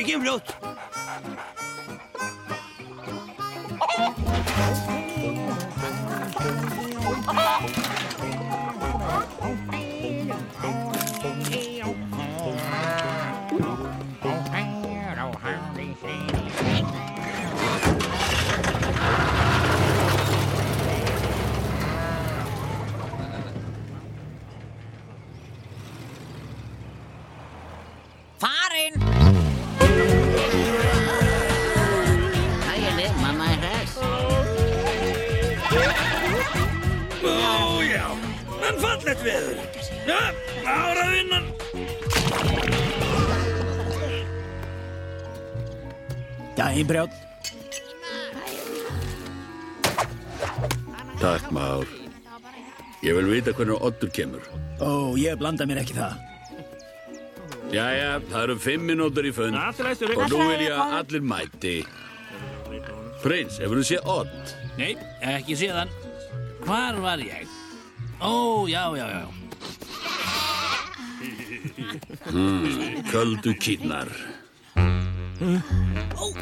prins. Ég kem hvernig Oddur kemur. Ó, ég blanda mér ekki það. Jæja, það eru fimm minútur í Sturri. og nú vil ég að allir mæti. Prins, hefur þú séð Odd? Nei, ekki síðan. Hvar var ég? Ó, já, já, já. Köldu kýrnar. Ó,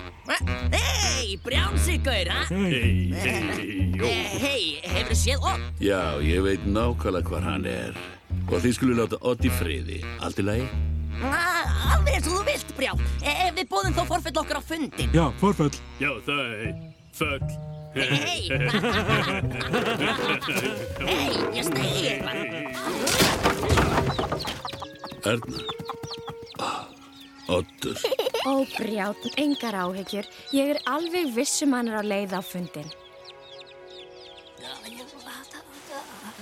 hei, brjánsigur, ha? Hei, hei, jó. Hei, hefur þú séð Odd? Já, ég veit nákvæmlega hvar hann er. Og þið skulle láta Odd í friði. Allt í lagi? Ah, Alveg eins og þú vilt, brján. Ef við bóðum þá forfell okkur á fundin. Já, forföll. Já, þau, föll. Hei, hei, ég stegi eitthvað. Erna. Oddur. Ó, brját, engar áhyggjur. Ég er alveg vissum hann er á leið á fundin.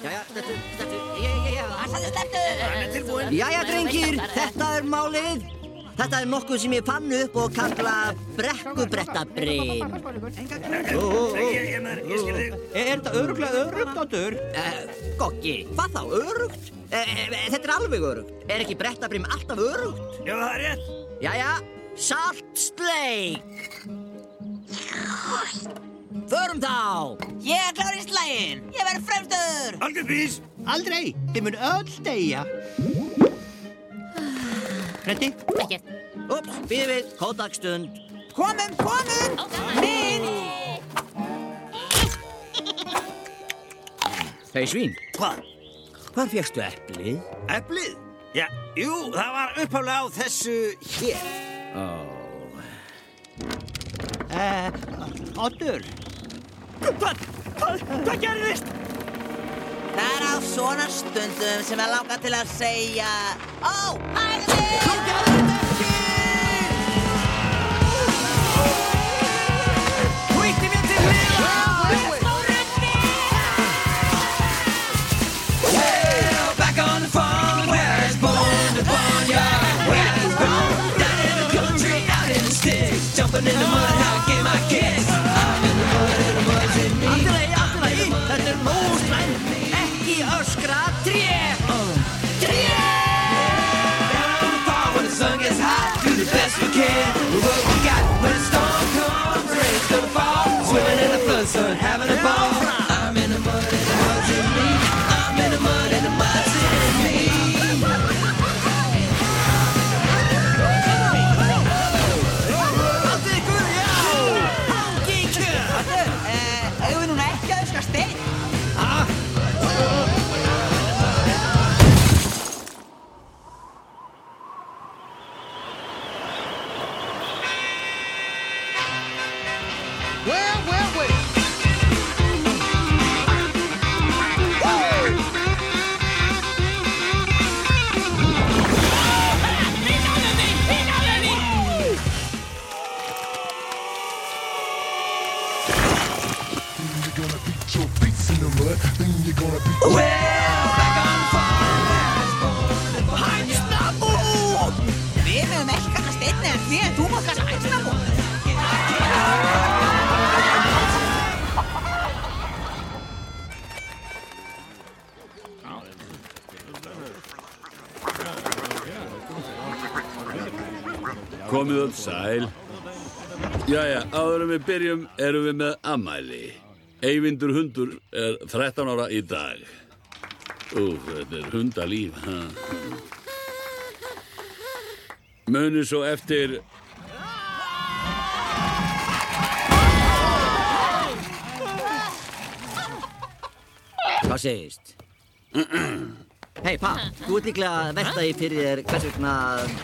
Jæja, stettu, stettu, ég, ég, ég, Passaðu stefnu. Jæja, drengir, þetta er málið. Þetta er nokkuð sem ég fann upp og kalla brekkubrettabrim. Ó, ó, ó. Er þetta öruglega örugt, Oddur? Eh, Goggi, hvað þá, örugt? Eh, eh, Þetta er alveg örugt. Er ekki brettabrim alltaf örugt? Já, það er rétt. Jæja, saltsleik. Förum þá. Ég er klár í slægin. Ég verður fremstur. Algjör prins. Aldrei, þið mun öll deyja. Reddi? Ekkert. Ups, býðum við, kódagstund. Komum, komum. Minn. Hei svín, Hvað? hvar fegstu eplið? Eplið? Já, jú, það var upphálega á þessu hér. Uh, Oddur? Hvað? Hvað? Hvað gerðist? Það er á svona stundum sem er langað til að segja Ó, hægði! Hvíti við byrjum erum við með ammæli. Eyvindur hundur er 13 ára í dag. Ú, þetta er hundalíf. Muni svo eftir... Hvað segist? Hei, pa, þú ert líklega að velta í fyrir þér hvers vegna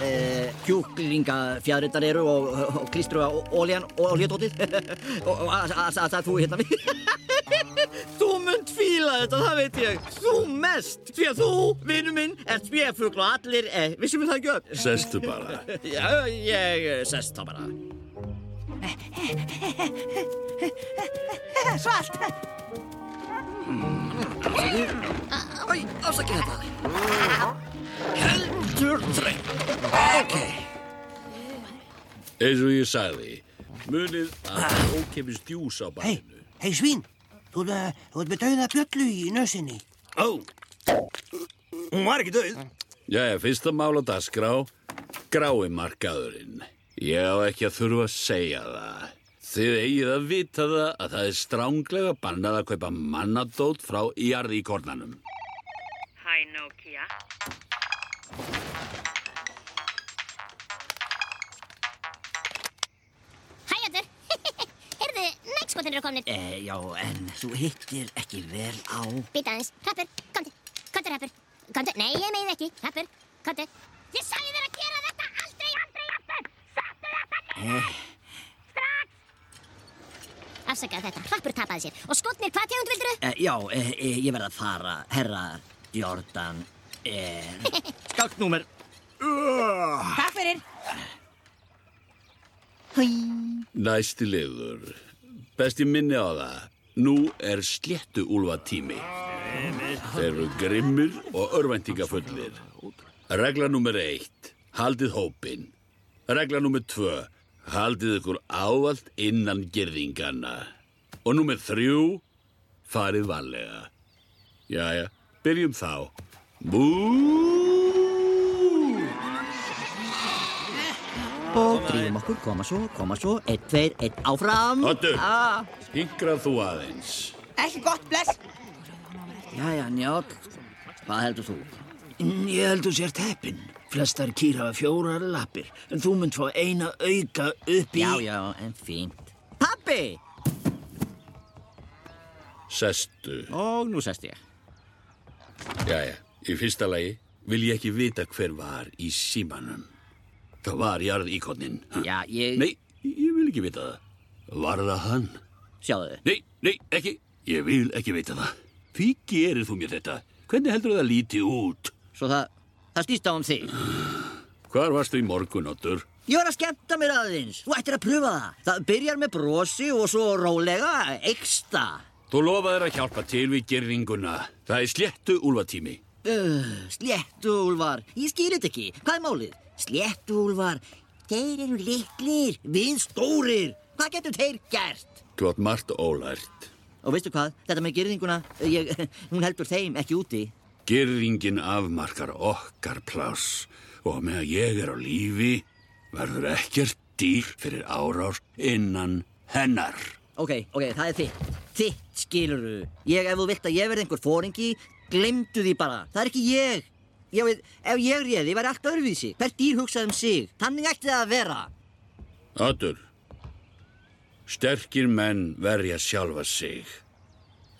eh, kjúklingafjæðrindar eru og, og klístru á óljan og oljötótið og að að- að- að þú hérna Þú munt fíla þetta, það veit ég. Þú mest, því að þú, vinnu minn, ert spjöfugl og allir, eh, vissum við það ekki öll? Sestu bara. Já, ég eh, sest þá bara. Svalt! Æ, afsakið þetta Heldur þreng Ok Eins og ég sagði, munið að það ókepis djús á Hei, bæninu. hei svín, þú ert með- dauða bjöllu í nössinni. Ó, hún var ekki döið. Jæja, fyrsta mál á dagskrá, grái markaðurinn. Ég á ekki að þurfa að segja það. Þið eigið að vita það að það er stránglega bannað að kaupa mannadót frá jarði í kornanum. Hæ, Nokia. Hæ, Jötur. Heyrðu, nægskotin eru komnir. eh, Já, en þú hittir ekki vel á Býta aðeins. Rappur, komdu. Komdu, Rappur. Komdu. Nei, ég meina ekki. Rappur, komdu. Ég sagði þér að gera þetta aldrei, aldrei, Rappur. Sattu þetta niður. Strax. Afsakaðu þetta. Rappur tapaði sér. Og skotnir, hvað tegund vildur Eh, já, eh, eh, ég verð að fara, herra Jordan. Eh, Skáknúmer. Takk fyrir. Næsti liður. Besti minni á það. Nú er sléttu úlfa tími. Þeir eru grimmir og örvæntingafullir. Regla nummer eitt. Haldið hópin. Regla nummer tvö. Haldið ykkur ávalt innan gerðingana. Og nummer þrjú. Farið varlega. Jæja, byrjum þá. Bú! Og drífum okkur, koma svo, koma svo, eitt, tveir, eitt, áfram. Oddur, Ah, hingrað þú aðeins. Ekki gott, bless. Jæja, njátt, hvað heldur þú? Ég held þú sért heppin. Flestar kýr hafa fjórar lappir, en þú munt fá eina auka upp í... Já, já, en fínt. Pappi! Sestu. Og nú sest ég. Jæja, í fyrsta lagi vil ég ekki vita hver var í símanum. Það var jarð íkonnin. Já, ég... Nei, ég vil ekki vita það. Var það hann? Sjáðu, Nei, nei, ekki. Ég vil ekki vita það. Því gerir þú mér þetta? Hvernig heldur það líti út? svo það, það stýst á um þig. Hvar varstu í morgun, Ottur? Ég var að skemmta mér aðeins. Þú ættir að pröfa það. Það byrjar með brosi og svo rólega, eksta. Þú lofaðir að hjálpa til við gerðinguna. Það er sléttu úlfatími. Uh, sléttu úlvar, ég þetta ekki. Hvað er málið? Sléttu úlvar, þeir eru litlir, við stórir. Hvað getur þeir gert? Þú átt margt ólært. Og veistu hvað, þetta með gerðinguna, ég, hún heldur þeim ekki úti. Gerðingin afmarkar okkar pláss og með að ég er á lífi verður ekkert dýr fyrir árás innan hennar. Ok, ok, það er þitt. Þitt skiluru. Ég, ef þú vilt að ég verði einhver fóringi, glemdu því bara. Það er ekki ég. Ég veit, ef ég réði, væri allt öðruvísi. Hvert dýr hugsaði um sig. Þannig ætti það að vera. Ötur, sterkir menn verja sjálfa sig.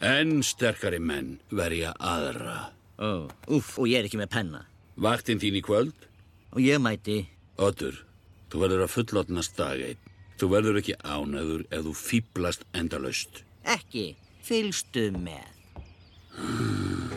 En sterkari menn verja aðra. Oh. Úff, og ég er ekki með penna. Vaktinn þín í kvöld? Og ég mæti. Ötur, þú verður að fullotnast dag einn. Þú verður ekki ánæður ef þú fýblast endalaust. Ekki. Fylgstu með. Wow,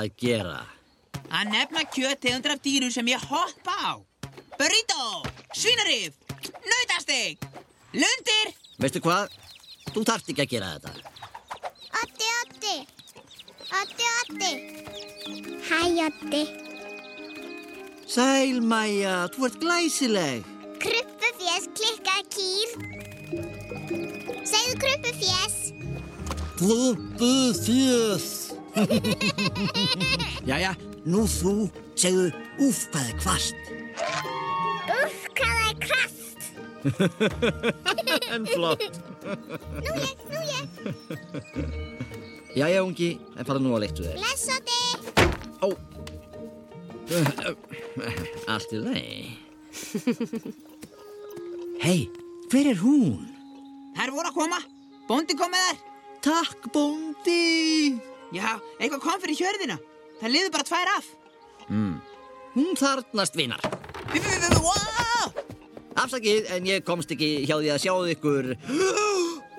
að gera? Að nefna kjöttegundur af dýrum sem ég hoppa á. Burrito, svínarif, nautastig, lundir. Veistu hvað? Þú þarft ekki að gera þetta. Oddi, Oddi. Oddi, Oddi. Hæ, Oddi. Sæl, Maja, þú ert glæsileg. Kruppufjess klikkar kýr. Segðu kruppufjess. Kluppu fjös. Jæja, nú þú, segðu, úf, hvað er kvast. Uff, hvað er krast. en flott. Nú ég, nú ég. Jæja, ungi, en fara nú að leiktu þér. Bless, Oddi. Ó. Allt í lei. Hei, hver er hún? Þær voru að koma. Bóndi kom með þær. Takk, bóndi. Já, eitthvað kom fyrir hjörðina. Það liður bara tvær af. Mm. Hún þarnast vinar. Wow! Afsakið, en ég komst ekki hjá því að sjá ykkur.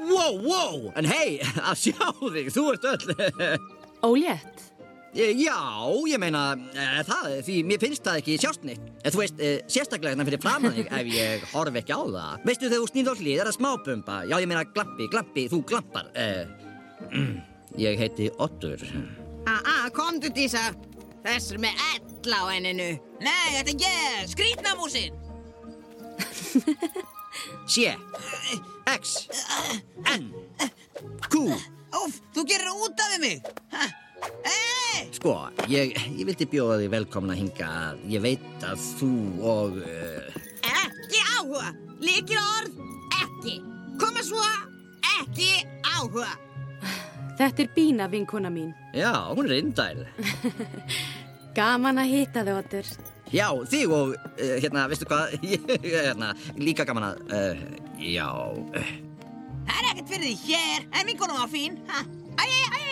Wow, wow, en hei, að sjá þig, þú ert öll. Ólétt? Já, ég meina eh, það, því mér finnst það ekki sjást neitt. En þú veist, eh, sérstaklega hérna fyrir framan þig ef ég horf ekki á það. Veistu þegar þú snýð á hlið, er það smábumba? Já, ég meina glampi, glampi, þú glampar. Eh, ég heiti Ottur. Ah, komdu Dísa. Þessur með ell á enninu. Nei, þetta er ég, skrítnamúsin. C, X, N, Q. Úf, þú gerir út af mig. Hey! Sko, ég, ég vildi bjóða því velkomna hinga að ég veit að þú og... Uh, Ekki áhuga. Líkir orð, ekki. Koma svo, ekki áhuga. Þetta er Bína, vinkona mín. já, hún er indæl. Gaman að hitta þau, Otur. Já, þig og, uh, hérna, veistu hvað, ég, hérna, líka gaman að, uh, já, Það er ekkert fyrir því hér, en vinkonum var fín. Ha? Æ, æ,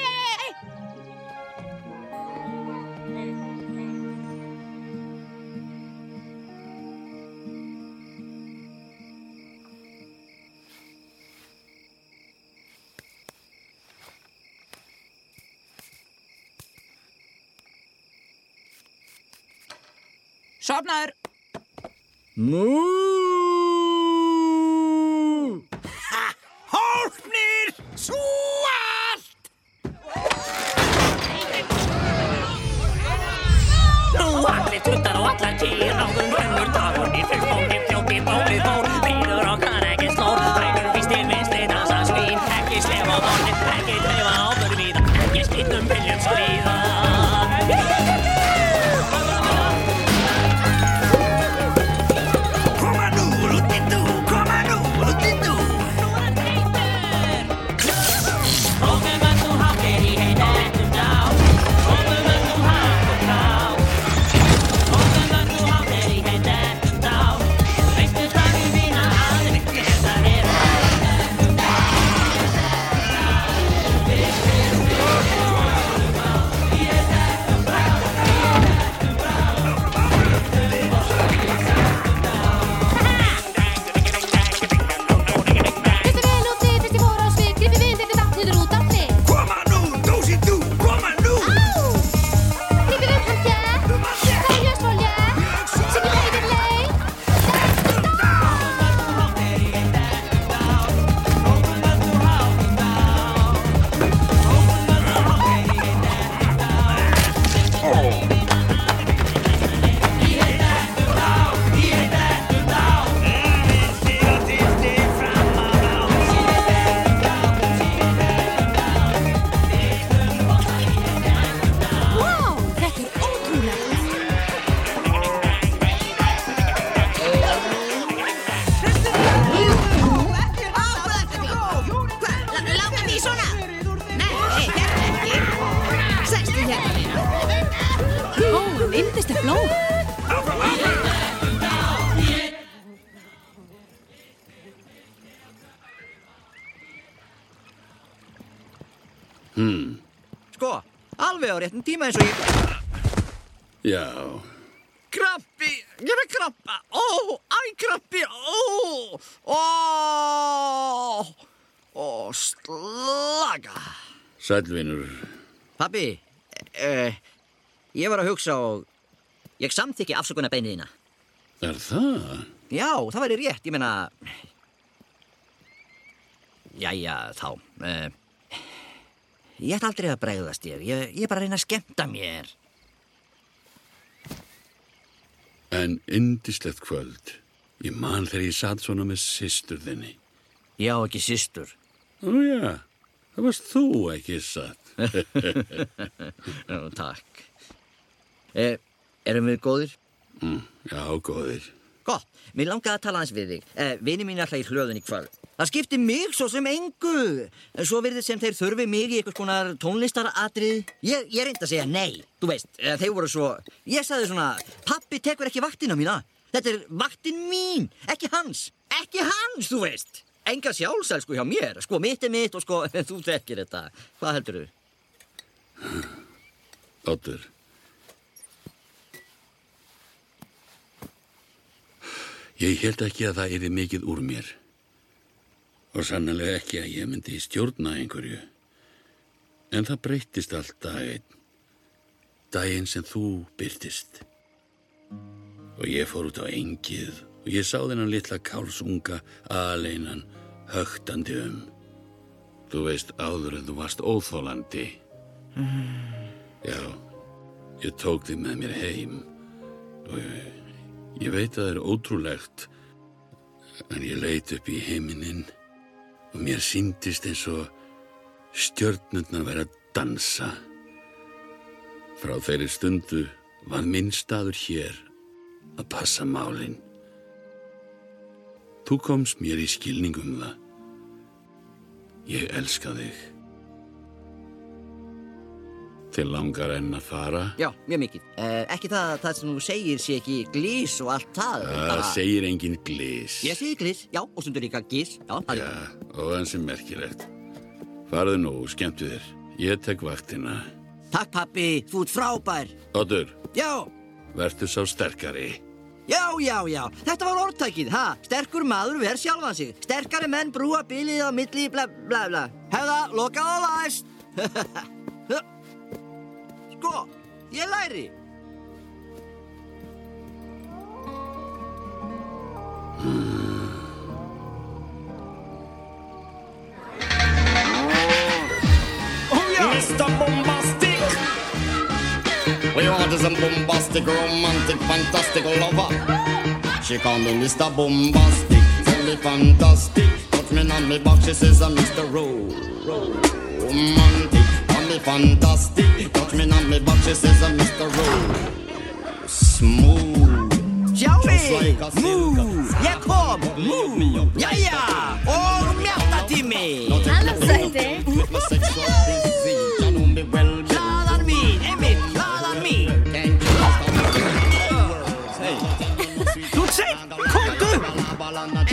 Sopnaður. Mú! Hólpnir, svo allt! Nú allir tuttar og allar kýr Náðum hönnur dagur í fyrst bókir Fljóti bókið Sælvinur. Pabbi, uh, ég var að hugsa og ég samþykki afsökunarbeinið þína. Er það? Já, það væri rétt, ég meina... Jæja, þá. Uh, ég ætla aldrei að bregðast. Ég, ég er bara að reyna að skemmta mér. En indislegt kvöld. Ég man þegar ég satt svona með systur þinni. Já, ekki systur. Ó já, það varst þú ekki satt. Já, takk. Uh, erum við góðir? mm, já, góðir. Gott, mér langaði að tala hans við þig. Uh, Vini mín alltaf í hlöðun í kvöld. Það skiptir mig svo sem engu. En Svo verður sem þeir þurfi mig í einhvers konar tónlistaratrið. Ég, ég reyndi að segja nei, þú veist. Uh, þeir voru svo... Ég sagði svona, pappi tekur ekki vaktina mína. Þetta er vaktin mín, ekki hans. Ekki hans, þú veist. Enga sjálfsælsku hjá mér. Sko, mitt er mitt og sko, þú þekkir þetta. Hvað heldur þú? Oddur. Ég held ekki að það yrði mikið úr mér. Og sannlega ekki að ég myndi stjórna einhverju. En það breyttist allt daginn. Daginn sem þú byrtist. Og ég fór út á engið og ég sá þennan litla kálsunga aðleinan högtandi um. Þú veist áður en þú varst óþólandi. Já, ég tók þig með mér heim og ég, ég veit að það er ótrúlegt en ég leit upp í heiminin og mér síndist eins og stjörnurnar vera að dansa. Frá þeirri stundu var minn staður hér að passa málin. Þú komst mér í skilning um það. Ég elska þig. Til langar enn að fara. Já, mjög mikið. Uh, ekki það að það sem þú segir sé ekki glís og allt það. Það segir engin glís. Ég segi glís, já, og stundur líka gís. Já, Já, og þann sem merkilegt. Farðu nú, skemmtu þér. Ég tek vaktina. Takk pappi, þú ert frábær. Oddur, Já, verður sá sterkari. Já, já, já. Þetta var orðtækið, ha? Sterkur maður ver sjálfan sig. Sterkari menn brúa bilið á milli, bla, bla, bla. Hefða, lokað og læst. sko, ég læri. Mr. Bombastic. We want some bombastic, romantic, fantastic lover. She call me Mr. Bombastic, tell me fantastic. Touch me on me back, she says I'm Mr. Ro- Romantic. Call me fantastic, touch me on me back, she says I'm Mr. Ro- Smooth. Sjáu, mú, ég kom, mú, jæja, og mjáttatími. Halló, sæti. Hlaðan down in my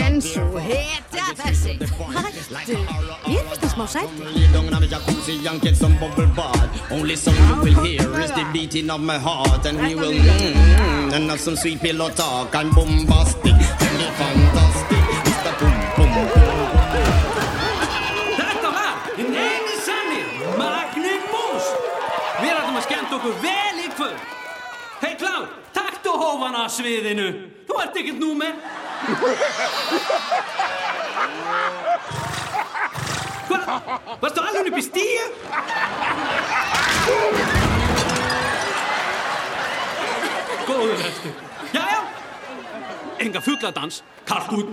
jacuzzi and get some bubble bath. Only sound you will hear is the beating of my heart, and we will mm, and have some sweet pillow talk. I'm bombastic, tell me fantastic, Mr. Boom Boom Þetta var hinn eini sanni Magnus Við ætlum að skemmta okkur vel í kvöld Hei Klár, taktu hófana að sviðinu Þú ert ekkert númer Hvað? Varstu alveg upp í stíu? Góður eftir Jæja Enga fugladans, kallt út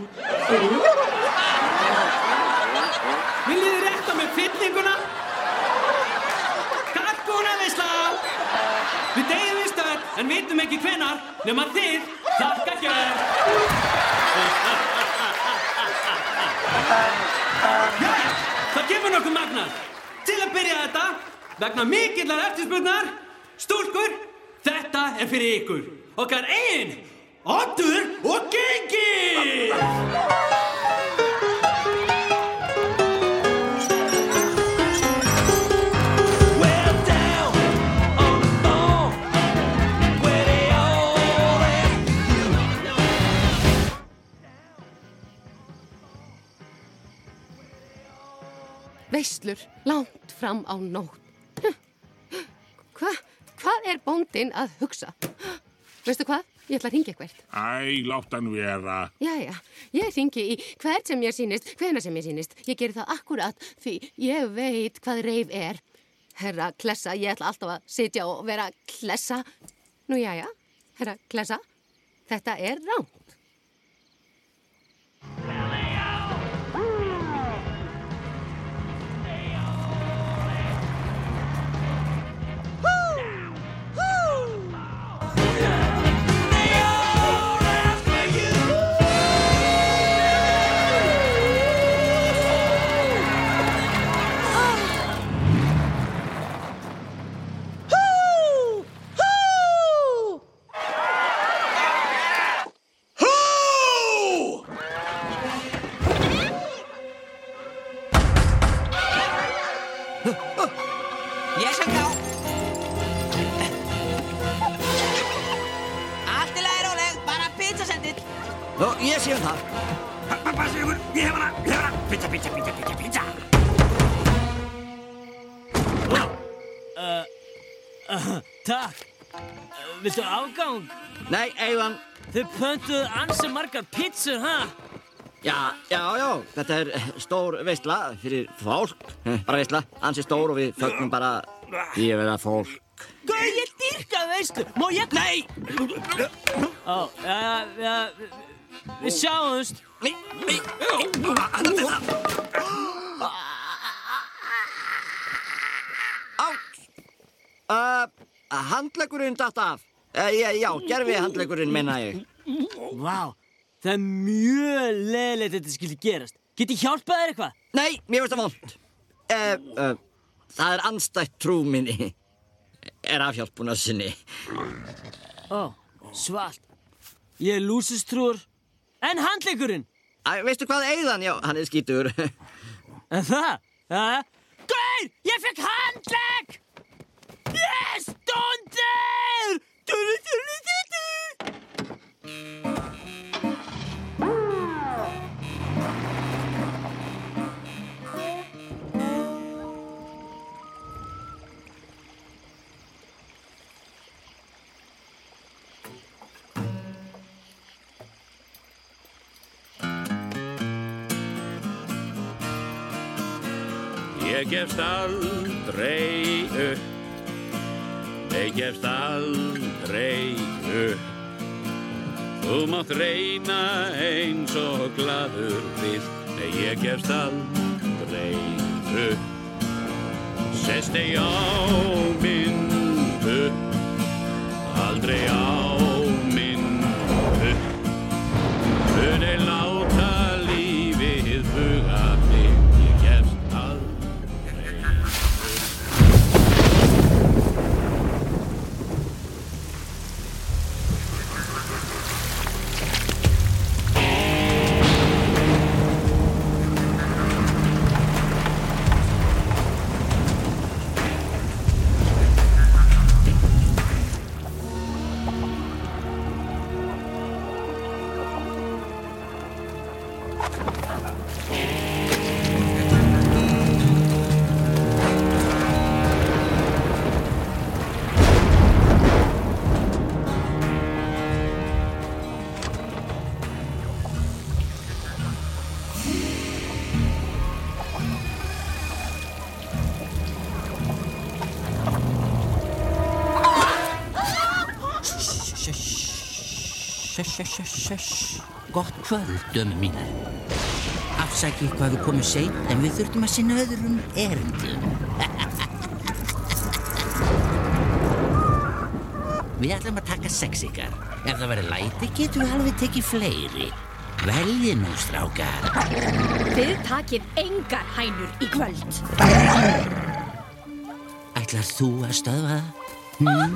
Viljið þið rétta með fyllinguna? Kalkuna veisla Við deyjum við stöð en vitum ekki hvenar nema þið þakka gjör Jæja, það kemur nokkuð magnar Til að byrja þetta vegna mikillar eftirspurnar Stúlkur, þetta er fyrir ykkur. Okkar einn, Oddur og Gengi Veislur, langt fram á nótt. Hva, hvað er bóndin að hugsa? Veistu hvað? Ég ætla að ringja hvert. Æ, látt hann vera. Jæja, ég ringi í hvert sem ég sýnist, hvena sem ég sýnist. Ég geri það akkurat því ég veit hvað reif er. Herra Klessa, ég ætla alltaf að sitja og vera Klessa. Nú jæja, herra Klessa, þetta er ránt. Nú, ég sé um það. Passi ykkur, ég hef hana, ég hef hana. Pizza, pizza, pizza, pizza, pizza. Uh, uh, takk. Uh, viltu afgang? Nei, Eivan. Þið pöntuðu ansi margar pizzur, ha? Já, já, já, þetta er eh, stór veistla fyrir fólk. Eh, Bara veistla, ansi stór og við fögnum bara í að vera fólk. Gauð, ég dýrka veistu. Má ég... Nei! Ó, já, já, við- við sjáumst. Nei, nei, hann er það. Uh, handlegurinn datt af. Uh, já, já, gerfi handlegurinn, menna ég. Vá, það er mjög leðilegt að þetta skildi gerast. Get ég hjálpað þér eitthvað? Nei, mér finnst það vond. Uh, uh, það er anstætt trú minni. Er afhjálpuna sinni. Ó, svalt. Ég er lúsistrúr. En handleikurinn? Æ, veistu hvað eigðan? Já, hann er skítur. En það? Ja. Gaur, ég fekk handlegg! Yes, stundir! Duru, duru, duru. Ég gefst aldrei upp. Ég gefst aldrei upp. Þú mátt reyna eins og gladur vilt Nei, ég gefst aldrei upp. Sest ei á minn upp Aldrei á minn upp Muni gott kvöld, dömu mínar. Afsækið hvað við komum seint, en við þurftum að sinna öðrum erindum. við ætlum að taka sex ykkar. Ef það verður læti, getum við alveg tekið fleiri. Velji nú, strákar. Þið takið engar hænur í kvöld. Ætlar þú að stöðva það? Hmm,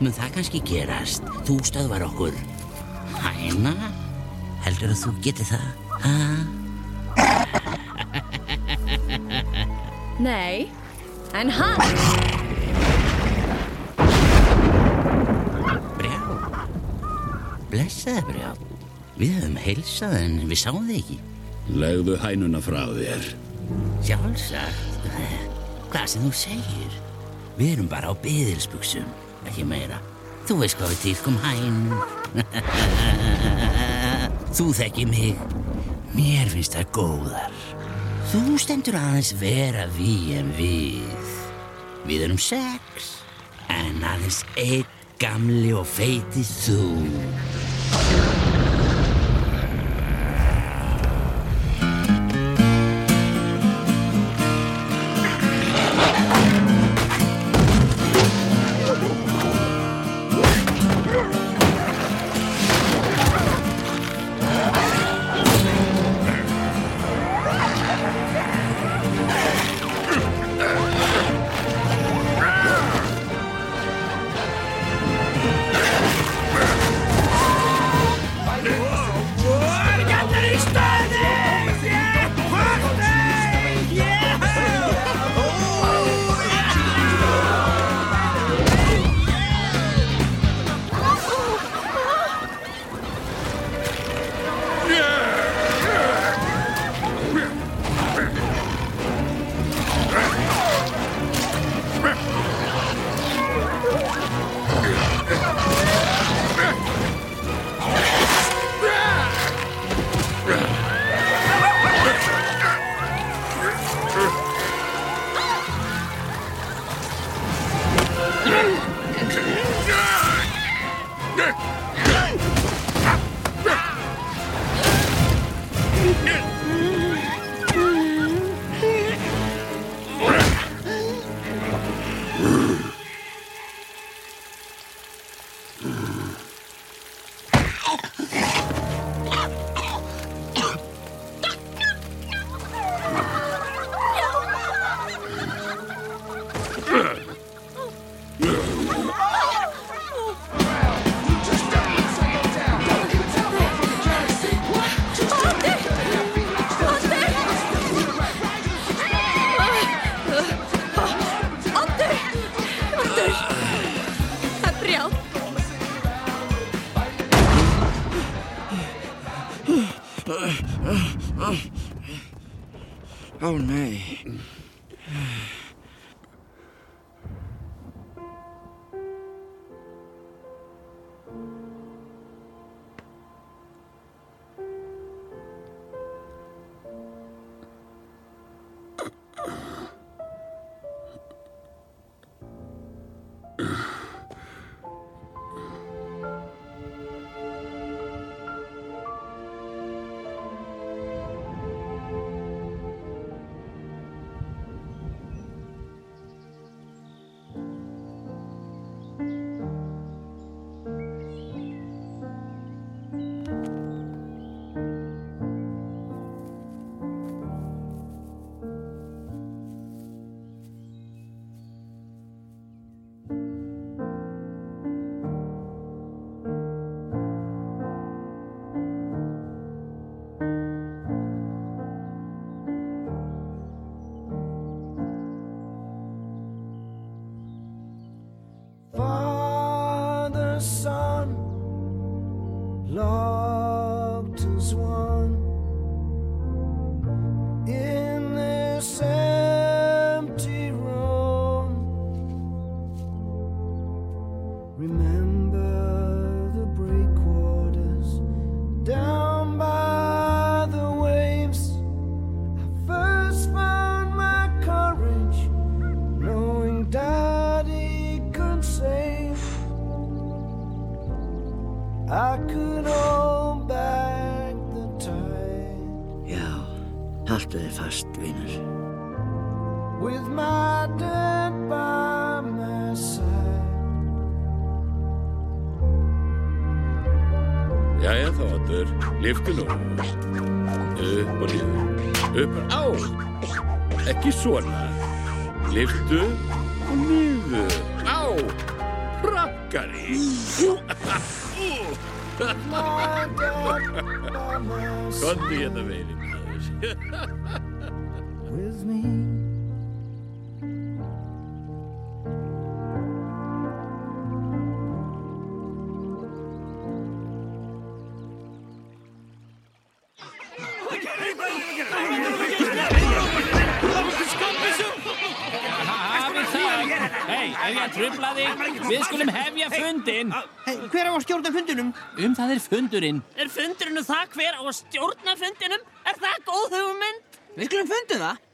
mun það kannski gerast? Þú stöðvar okkur. Hæna? Heldur að þú geti það? Ha? Nei, en hann... Brjá. Blessaði Brjá. Við höfum heilsað en við sáum þig ekki. Legðu hænuna frá þér. Sjálfsagt. Hvað sem þú segir. Við erum bara á byðilsbuxum, ekki meira. Þú veist hvað við dýrkum hæn. Þú þekki mig. Mér finnst það góðar. Þú stendur aðeins vera við en við. Við erum sex, en aðeins einn gamli og feiti þú. Ó Oddur, liftu nú. Upp og niður. Upp, á! Ekki svona. Liftu og niður. Á! Prakkari! Kondi hérna meiri maður. with me. Stjórna fundinum? Um það er fundurinn. Er fundurinn um það hver á að stjórna fundinum? Er það góð hugmynd? Við skulum fundi það.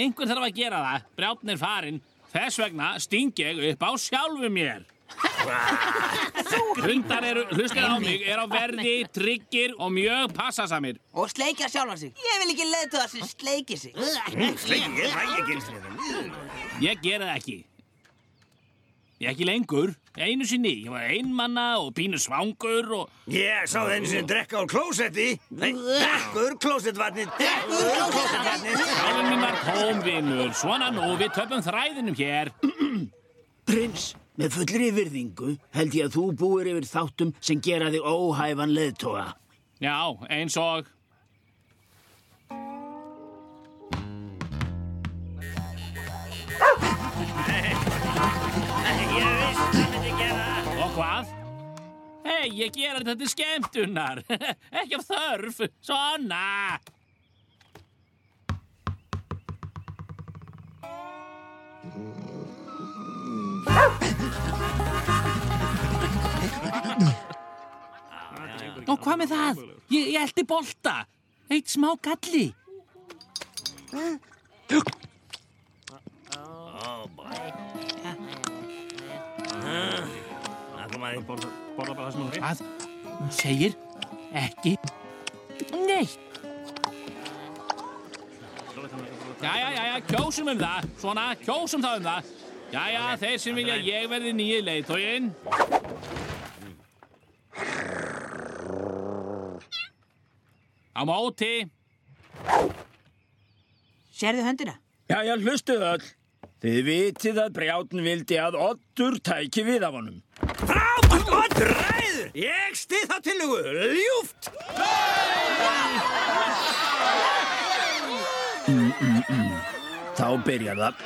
Einhver þarf að gera það. Brjátn er farinn. Þess vegna sting ég upp á sjálfu mér. Hundar eru, hlustið á mig, er á verði, tryggir og mjög passasamir. Og sleikja sjálfan sig. Ég vil ekki leiða það sem sleikir sig. Sleikir, ég fæ ekki og. Ég gera það ekki. Ég ekki lengur. Einu sinni. Ég var einmanna og pínu svangur og... Ég sá einu sinni drekka á klósetti. Nei, drekkur klósettvatni, drekkur klósettvatni. Sálinn mín var tómvinur. Svona nú, við töpum þræðinum hér. Prins, með fullri virðingu held ég að þú búir yfir þáttum sem gera þig óhæfan leðtoga. Já, eins og... Ég veist það myndi gera. Og hvað? Hei, ég gera þetta til skemmtunar. Ekki af þörf. Svona. Og hvað með það? Ég, ég eldi bolta. Eitt smá galli. Það kom að því. Borða bara það sem hún veit. Hvað? Hún segir ekki neitt. Jæja, jæja, kjósum um það. Svona, kjósum þá um það. Jæja, þeir sem vilja ég verði nýju leiðtógin. Á móti. Sérðu höndina? Jæja, hlustuð öll. Þið vitið að Brjátn vildi að Oddur tæki við af honum. Frábært og dræður! Ég stið þá tillögu, ljúft! Mm, mm, mm. Þá byrja það.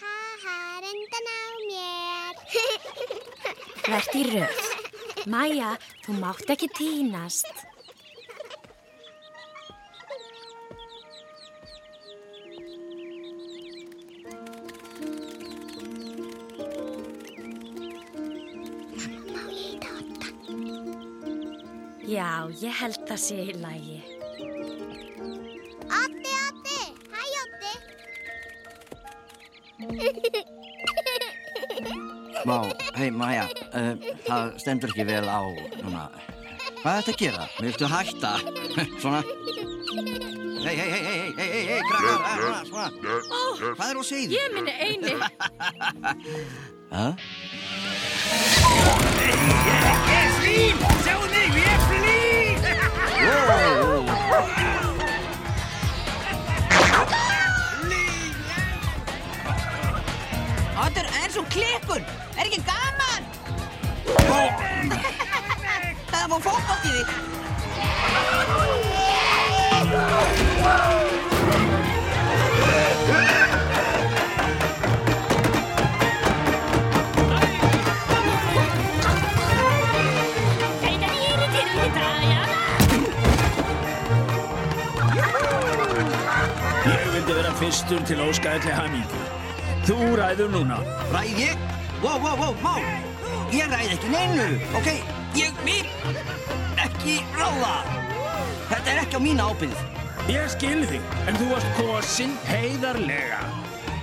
Haha, rendan á mér. Vert í röð. Maja, þú mátt ekki týnast. Ég held það sé í lagi. Oddi, Oddi! Hæ, Oddi! Má, hei Maja, uh, það stendur ekki vel á núna. Hvað er þetta að gera? Viltu hætta? svona. Hei, hei, hei, hei, hei, hei, hei, krakkar, eh, svona, svona. Hvað er á segði? Ég minni eini. Hæ? Ég er flým! Þig. Ég vildi vera fyrstur til óskæðli hamingu. Þú ræður núna. Ræð ég? Wow, wow, wow, má! Ég ræð ekki neinu, ok? Ekki ráða. Þetta er ekki á mína ábyrgð. Ég skil þig, en þú varst kosin heiðarlega.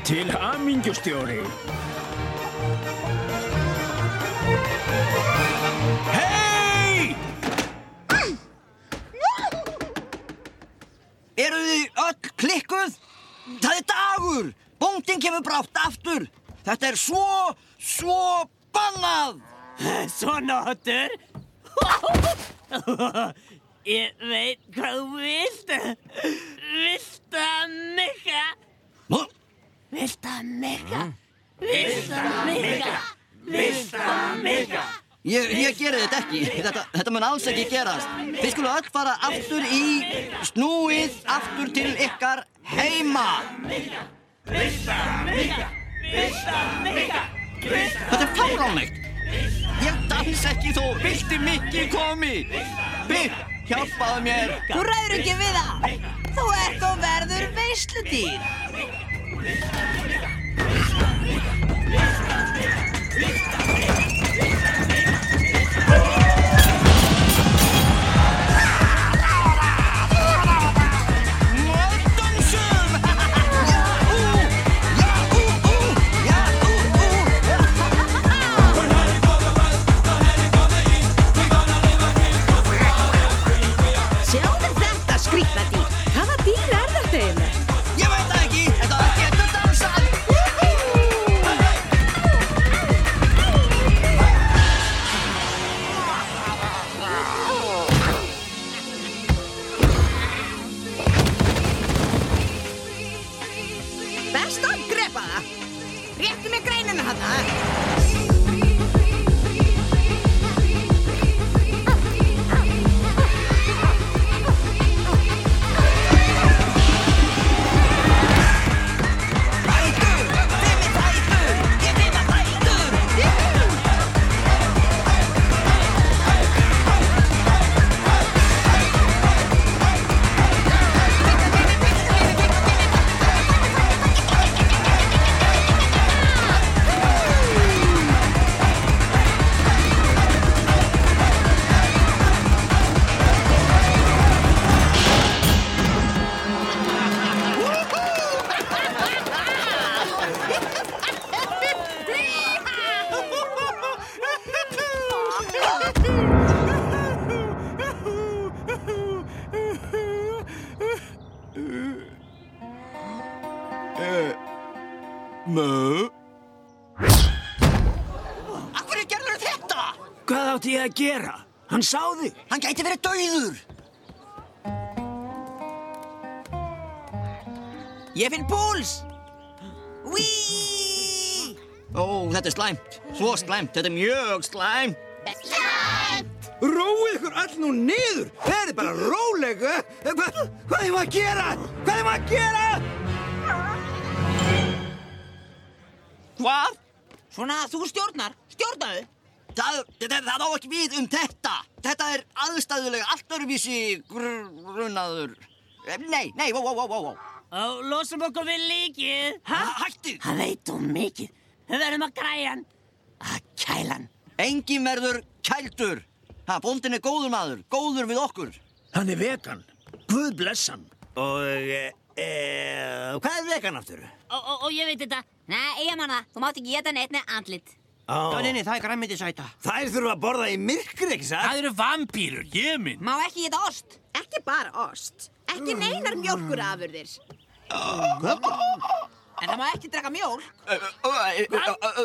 Til hamingjustjóri. Hei! Eru þið öll klikkuð? Það er dagur! Bóndin kemur brátt aftur! Þetta er svo bannað! Svona, Oddur. Ég veit hvað þú vilt. Vilt að mykka? Hva? Vilt að mykka? Vilt að mykka? Vilt að mykka? Ég, ég geri þetta ekki. Þetta, mun alls ekki gerast. Þið skulle öll fara aftur í snúið aftur til ykkar heima. Þetta er fáránlegt. Ég dans ekki þó vilti mikki komi. Bipp, hjálpaðu mér. Þú ræður ekki við það. Þú ert og verður veisludýr. Hvað Ég finn púls! Wíííí! Það, það, það. Og losum okkur við líkið. Hæ? Hættu! Hann veit um mikið. Við verðum að græja hann. Að kæla hann. Engin verður kældur. Ha, bóndin er góður maður, góður við okkur. Hann er vegan. Guð bless hann. Og, e, e, hvað er vegan aftur? Og, og, og ég veit þetta. Nei, ég manna, þú mátt ekki geta neitt með andlit. Ó. Já, nei, nei, það er græmiti sæta. Þær þurfa að borða í myrkri, ekki satt? Það eru vampýrur, ég minn. Má ekki geta ost. Ekki bara ost. Ekki neinar mjólkurafurðir. En það má ekki drekka mjólk.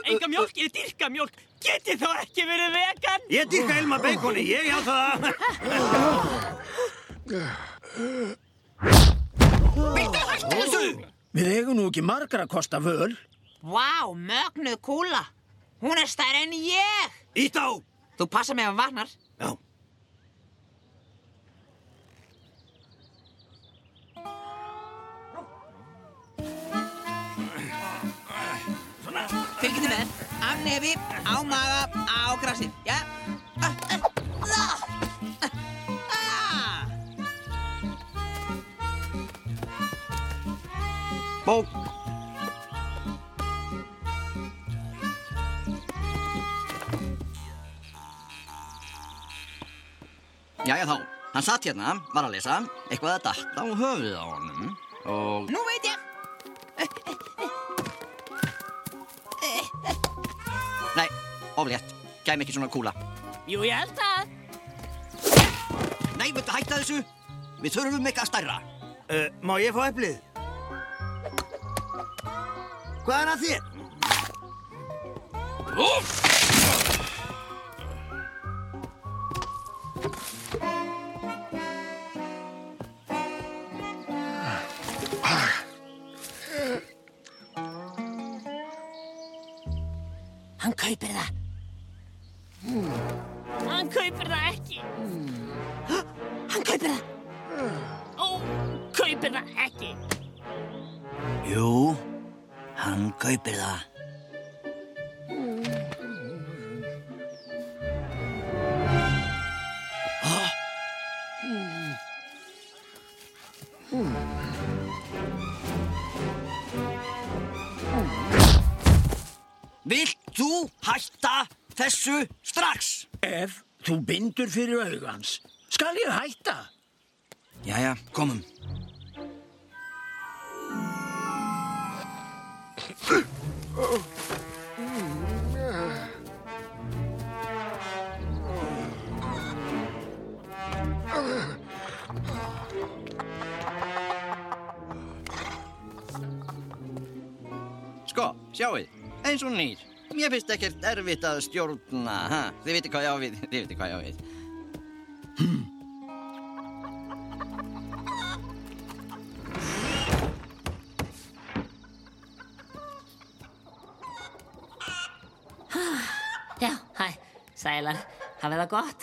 Enga mjólk, ég dyrka mjólk. Geti þá ekki verið vegan? Ég dýrka Elma Baconi, ég hjá það. Viltu hætta þessu? Við eigum nú ekki margar að kosta völ. Vá, mögnuð kúla. Hún er stærri en ég. Ít á. Þú passa mig ef hann varnar. Já. Þið með. Af nefi, á maga, á grassi. Já. Bók. Jæja þá, hann satt hérna, var að lesa, eitthvað að datta á höfuðið á honum og... Nú veit ég. Nei, oflétt, gæm ekki svona kúla. Jú, ég held það. Nei, veitu, hætta þessu, við þurfum eitthvað stærra. Uh, má ég fá eplið? Hvað er að þér? Hann kaupir það. Hann kaupir það ekki. Hann kaupir það. Ó, kaupir það ekki. Jú, hann kaupir það. Þú hætta þessu strax? Ef þú bindur fyrir augans, skal ég hætta. Jæja, komum. Sko, sjáuð, eins og nýr. Mér finnst ekkert erfitt að stjórna, ha? Þið viti hvað ég á við, þið viti hvað ég á við. Já, hæ, sælar, hafið það gott?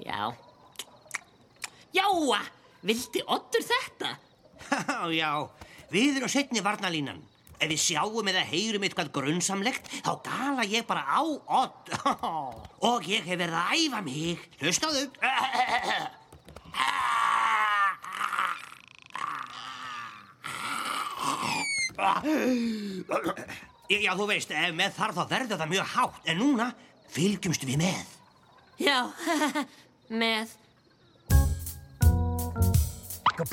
Já. Jáa, vildi Oddur þetta? Já, já, við erum setni varnalínan. Ef við sjáum eða heyrum eitthvað grunnsamlegt, þá gala ég bara á odd. Og ég hef verið að æfa mig. Hlustaðu. Já, þú veist, ef með þarf þá verður það mjög hátt, en núna fylgjumst við með. Já, með. Það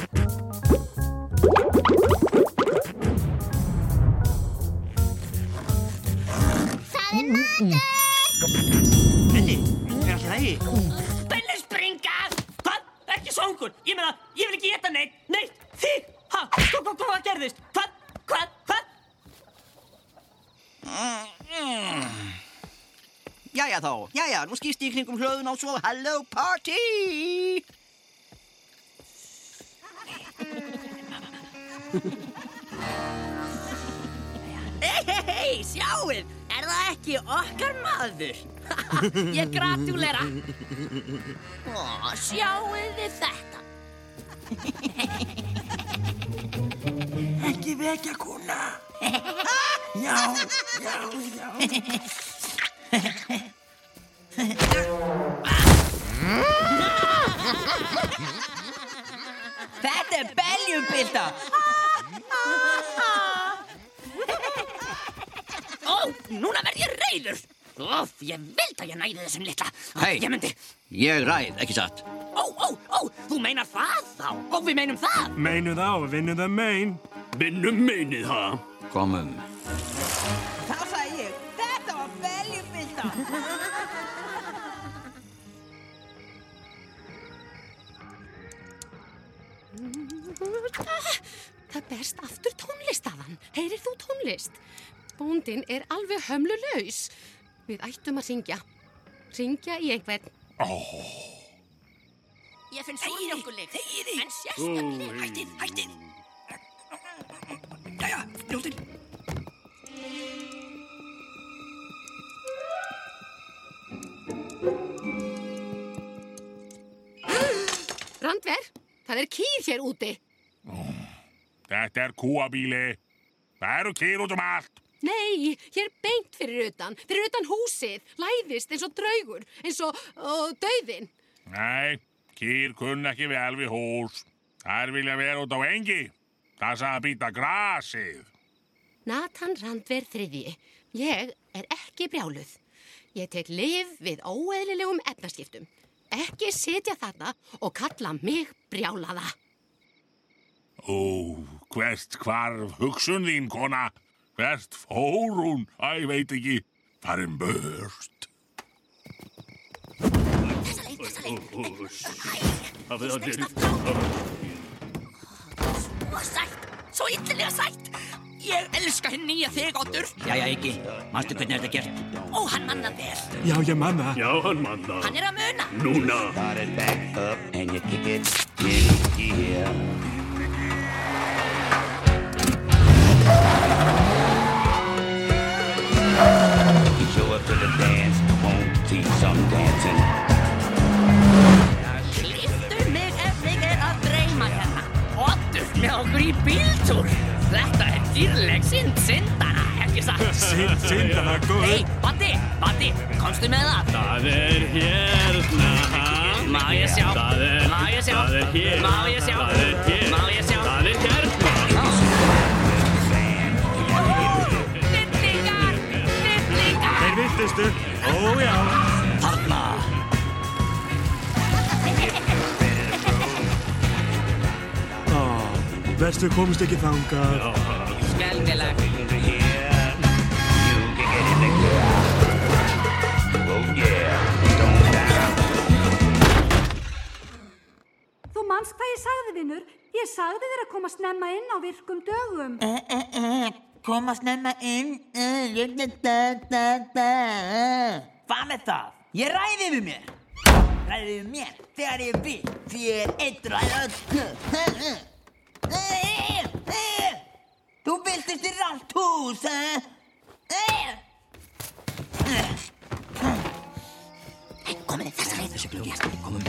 Vendi, er alltaf lægi? Benni springa! Hvað? Ekki songur! Ég meina, ég vil ekki geta neitt, neitt, þig! Ha, sko, hvað, hvað gerðist? Hvað, hvað, hvað? jæja þá. Jæja, nú skýst ég kringum hlöðun á svo Hello Party! Hei, hei, hei, sjáuð, er það ekki okkar maður? Ég gratulera. Ó, sjáuð þið þetta? Ekki vekja kuna. Já, já, já. Þetta er beljubylta. Ó, núna verð ég reyður. Óf, ég vild að ég næði þessum litla. Hei, Ég myndi, ég ræð, ekki satt. ó, ó, ó, þú meinar það þá. Og við meinum það. Meinu þá, vinnu það mein. Vinnum meinið það. Komum. Þá sagði ég, þetta var beljubylta. Það berst aftur tónlistaðan. Heyrir þú tónlist? Bóndin er alveg hömlulaus. Við ættum að syngja. Syngja í einhvern. Ég finn súrmjólkulykt. En sérstaklega... Hættið, hættið. Jæja, brjóðin. Randver, það er kýr hér úti. Þetta er kúabíli. Það eru kýr út um allt. Nei, hér beint fyrir utan. Fyrir utan húsið. Læðist eins og draugur. Eins og uh, dauðin. Nei, kýr kunn ekki við hús. Þær vilja vera út á engi. Það sagði að býta grasið. Nathan Randver þriðji. Ég er ekki brjáluð. Ég tek liv við óeðlilegum efnaskiptum. Ekki sitja þarna og kalla mig brjálaða. Ó, hvert hvarf hugsun þín, kona? Hvert fór hún? Æ, veit ekki. Farin börst. Hafið allir... Svo sætt, svo illilega sætt. Ég elska hinn nýja þig, Oddur. Jæja, ekki. Manstu hvernig er þetta gert? Ó, hann manna vel. Já, ég manna. Já, hann manna. Hann er að muna. Núna. Með okkur í bíltúr. Þetta er dýrleg synd syndana, ekki satt? Synd, syndana, góð. Hei, Batti, Batti, komstu með það? Það er hérna. Má ég sjá? Það er... Má ég sjá? Það er hér. Má ég sjá? Það er hér. Má ég sjá? Það er hérna. Lillingar, lillingar. Þeir vittistu. Ó, já. Þarna. Verstu komist ekki þangað. Skelvilegt. Þú manst hvað ég sagði, vinnur? Ég sagði þér að koma snemma inn á virkum dögum. Koma snemma inn. Hvað með það? Ég ræði við mér. Ræði við mér þegar ég vil. Því ég er eittur gluggi. Komum.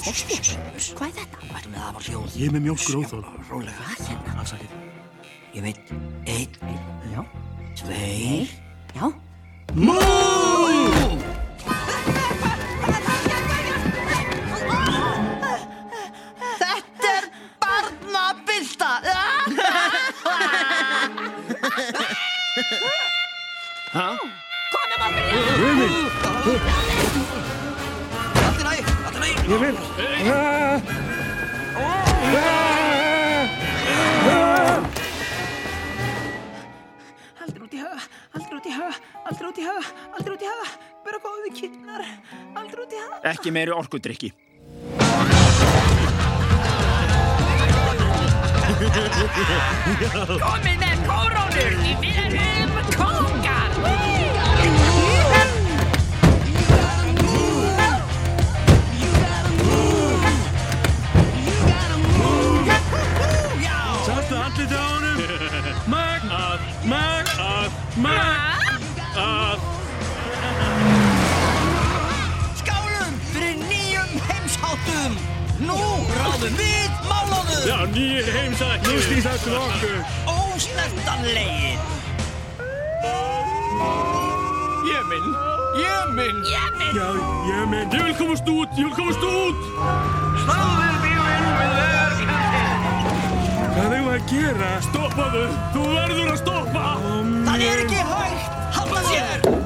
Hvað er þetta? Vætum við að var hljóð. Ég er með mjólkur óþól. Rólega. Hvað hérna? Alls ekki. Ég veit. Einn. Já. Tveir. Já. Mú! Ekki meiri orkudrykki. Komið með kórónur. Við erum kóngar. Ráðum við málunum! Já, nýjir heimsækir. Nú snýst það til okkur. Ósnertanlegir! Jemin. Jemin. Jemin. Já, Jemin. Ég vil komast út, ég vil komast út. Sláðir bílinn við vegarkantinn. Hvað eigum við að gera? Stoppaðu. Þú verður að stoppa. Það er ekki hægt! Halda sér!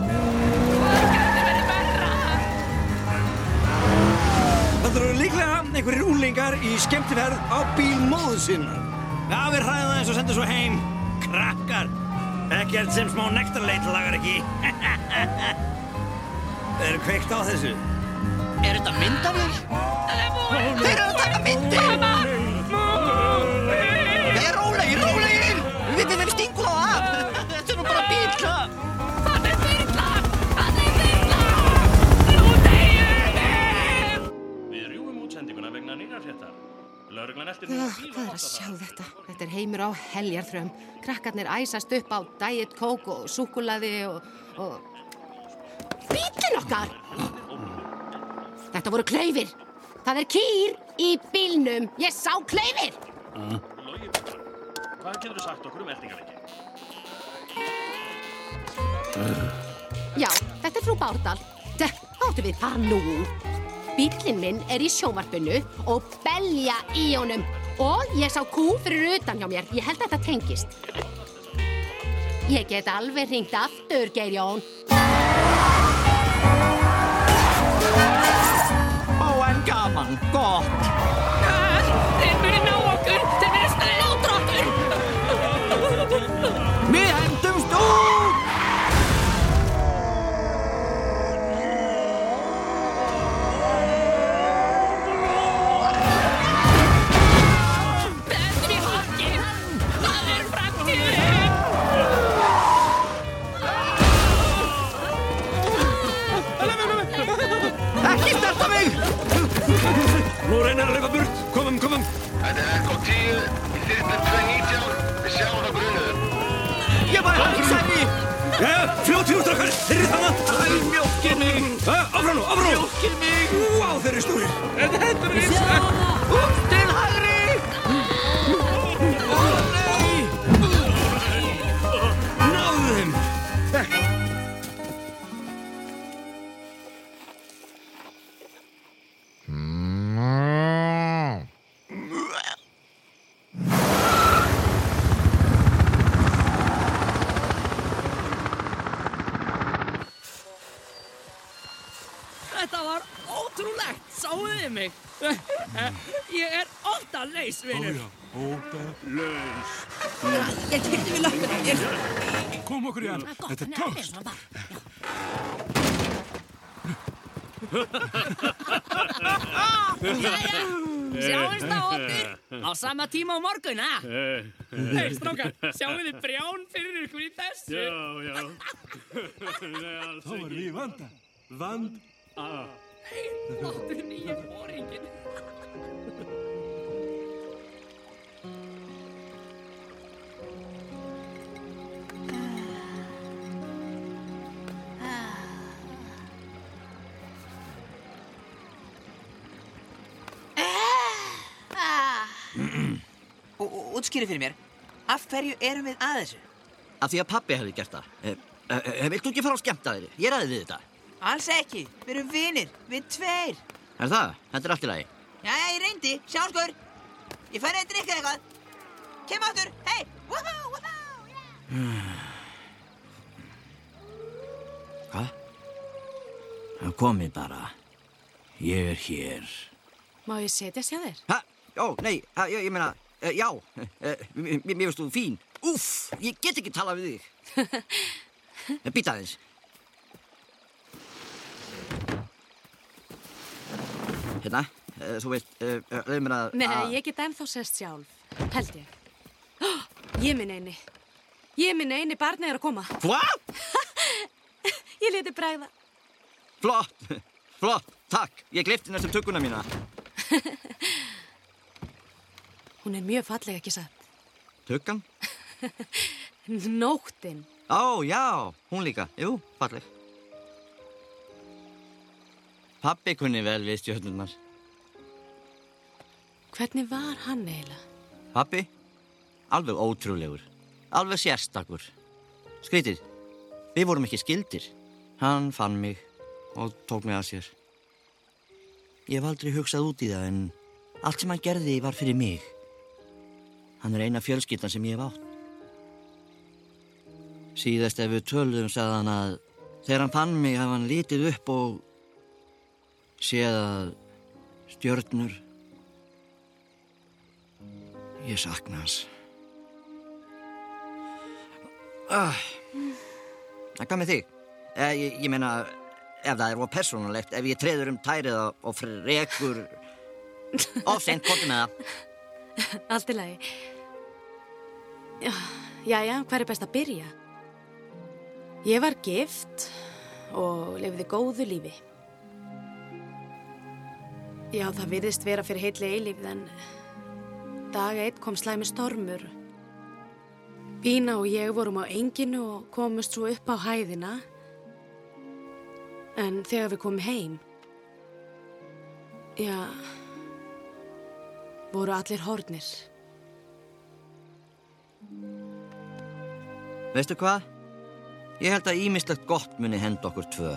Það eru líklega einhverjir úlingar í skemmtiferð á bíl móðu sinna. Já, við hræðum það eins og sendum svo heim. Krakkar, ekkert sem smá nektarleit lagar ekki. Þeir eru kveikt á þessu. Er þetta myndavél? Þeir eru að taka myndir! Nei, rólegir, rólegir! Við við stingum á af! Þetta er nú bara bíla! Hvað er að sjá þetta? Þetta er heimur á heljarþröm. Krakkarnir æsast upp á Diet Coke og súkulaði og... og... Bílinn okkar! Þetta voru klaufir. Það er kýr í bílnum. Ég sá klaufir! Björn, hvað getur þú sagt okkur um eldingaleikin? Já, þetta er frú Bárdal. Þetta áttu við þar nú. Bílinn minn er í sjómarpinu og belja í honum. Og ég sá kú fyrir utan hjá mér. Ég held að þetta tengist. Ég get alveg hringt aftur, Geir Jón. Ó, en gaman, gott! Fljótt fjúr, drakkar. Þeir eru þannig. Æ, mjólkir mig. Áfram nú, áfram nú. Mjólkir mig. Vá, þeir eru stórir. En þetta er eins sama tíma á morgun, ha? Hei, strákar, sjáum þið brján fyrir ykkur í þessu? Já, já. Þá erum við vanda. Vand a. Hei, láttu nýja fóringin. Og útskýri fyrir mér, af hverju erum við að þessu? Af því að pappi hefði gert það. Eh, eh, eh, Vilt þú ekki fara á skemmta þér? Ég ræði við þetta. Alls ekki, við erum vinir, við tveir. Er það? Þetta er allt í lagi. Jæja, ég reyndi, sjálfskur. Ég færi að drikka eitthvað. Kem áttur, hei, woohoo, woohoo. Hvað? Komið bara. Ég er hér. Má ég setjast hjá þér? Ha? Jó, nei, ég, ég meina, já, uh, mér finnst þú fín. Úff, ég get ekki talað við þig. Býta aðeins. Hérna, þú veist, leið mér að... Nei, ég get ennþá sest sjálf. Held ég. Oh, ég minn eini. Ég minn eini barnið er að koma. Hvað? Ég leti bræða. Flott, flott, takk. Ég glifti næstum tökkuna mína. Hún er mjög falleg, ekki satt? Tökkan? Nóttin. Ó, já, hún líka. Jú, falleg. Pappi kunni vel við stjörnunar. Hvernig var hann eiginlega? Pappi, alveg ótrúlegur, alveg sérstakur. Skrítið, við vorum ekki skildir. Hann fann mig og tók mig að sér. Ég hef aldrei hugsað út í það en allt sem hann gerði var fyrir mig. Hann er eina fjölskyldan sem ég hef átt. Síðast ef við töluðum sagði hann að þegar hann fann mig hafði hann litið upp og séð að stjörnur Ég sakna hans. Ah. En hvað með þig? Eh, ég, ég meina, ef það er of persónulegt, ef ég treður um tærið og, frekur ofseint, komdu með það. Allt í lagi. Jæja, hvað er best að byrja? Ég var gift og lifði góðu lífi. Já, það virðist vera fyrir heitli eilífið en dag eitt kom slæmi stormur. Bína og ég vorum á enginu og komust svo upp á hæðina. En þegar við komum heim, já, voru allir hornir. Veistu hvað? Ég held að ímislegt gott muni henda okkur tvö.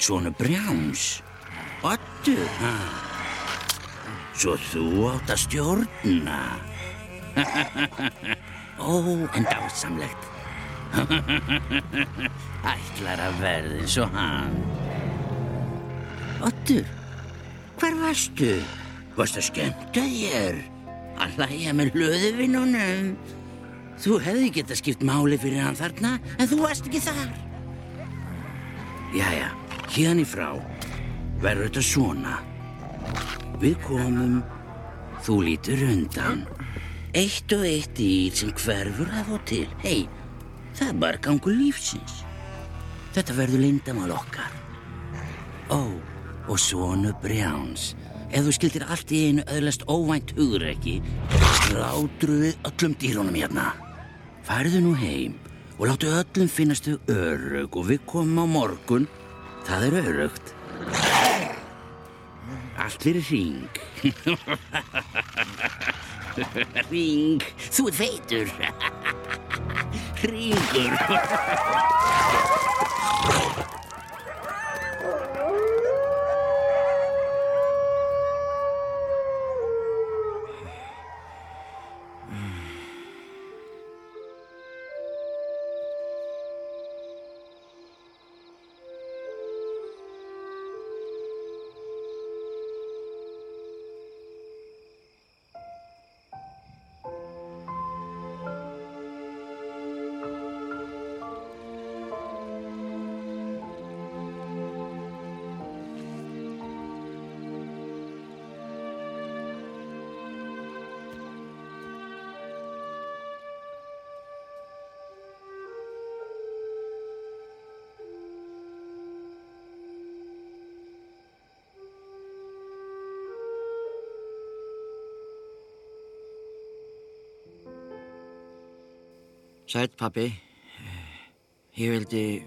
Þú ert svona brjáns. Ottu, ha? Svo þú átt að stjórna. Ó, en dásamlegt. Ætlar að verða eins og hann. Ottur, hvar varstu? Varstu að skemmta þér? Að hlæja með hlöðuvinnunum? Þú hefði getað skipt máli fyrir hann þarna, en þú varst ekki þar. Jæja, hérna í frá verður þetta svona. Við komum, þú lítur undan. Eitt og eitt dýr sem hverfur af og til. Hei, það er bara gangur lífsins. Þetta verður lindamál okkar. Ó, og svona brjáns. Ef þú skildir allt í einu öðlast óvænt hugrekki, slátru við öllum dýrunum hérna. Færðu nú heim og láttu öllum finnast þau örug og við komum á morgun. Það er örugt. Allt fyrir hring. hring, þú ert feitur. Hringur. Sætt, pappi. Ég vildi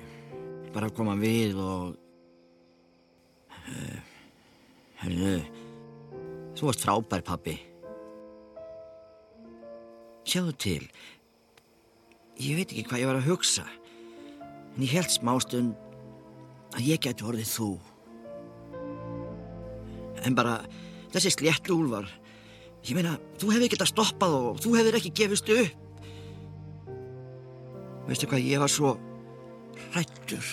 bara koma við og Herðu, þú varst frábær, pappi. Sjáðu til. Ég veit ekki hvað ég var að hugsa. En ég held smástund að ég geti orðið þú. En bara, þessi sléttu úlfar. Ég meina, þú hefði getað stoppað og þú hefðir ekki gefist upp. Veistu hvað, ég var svo hrættur.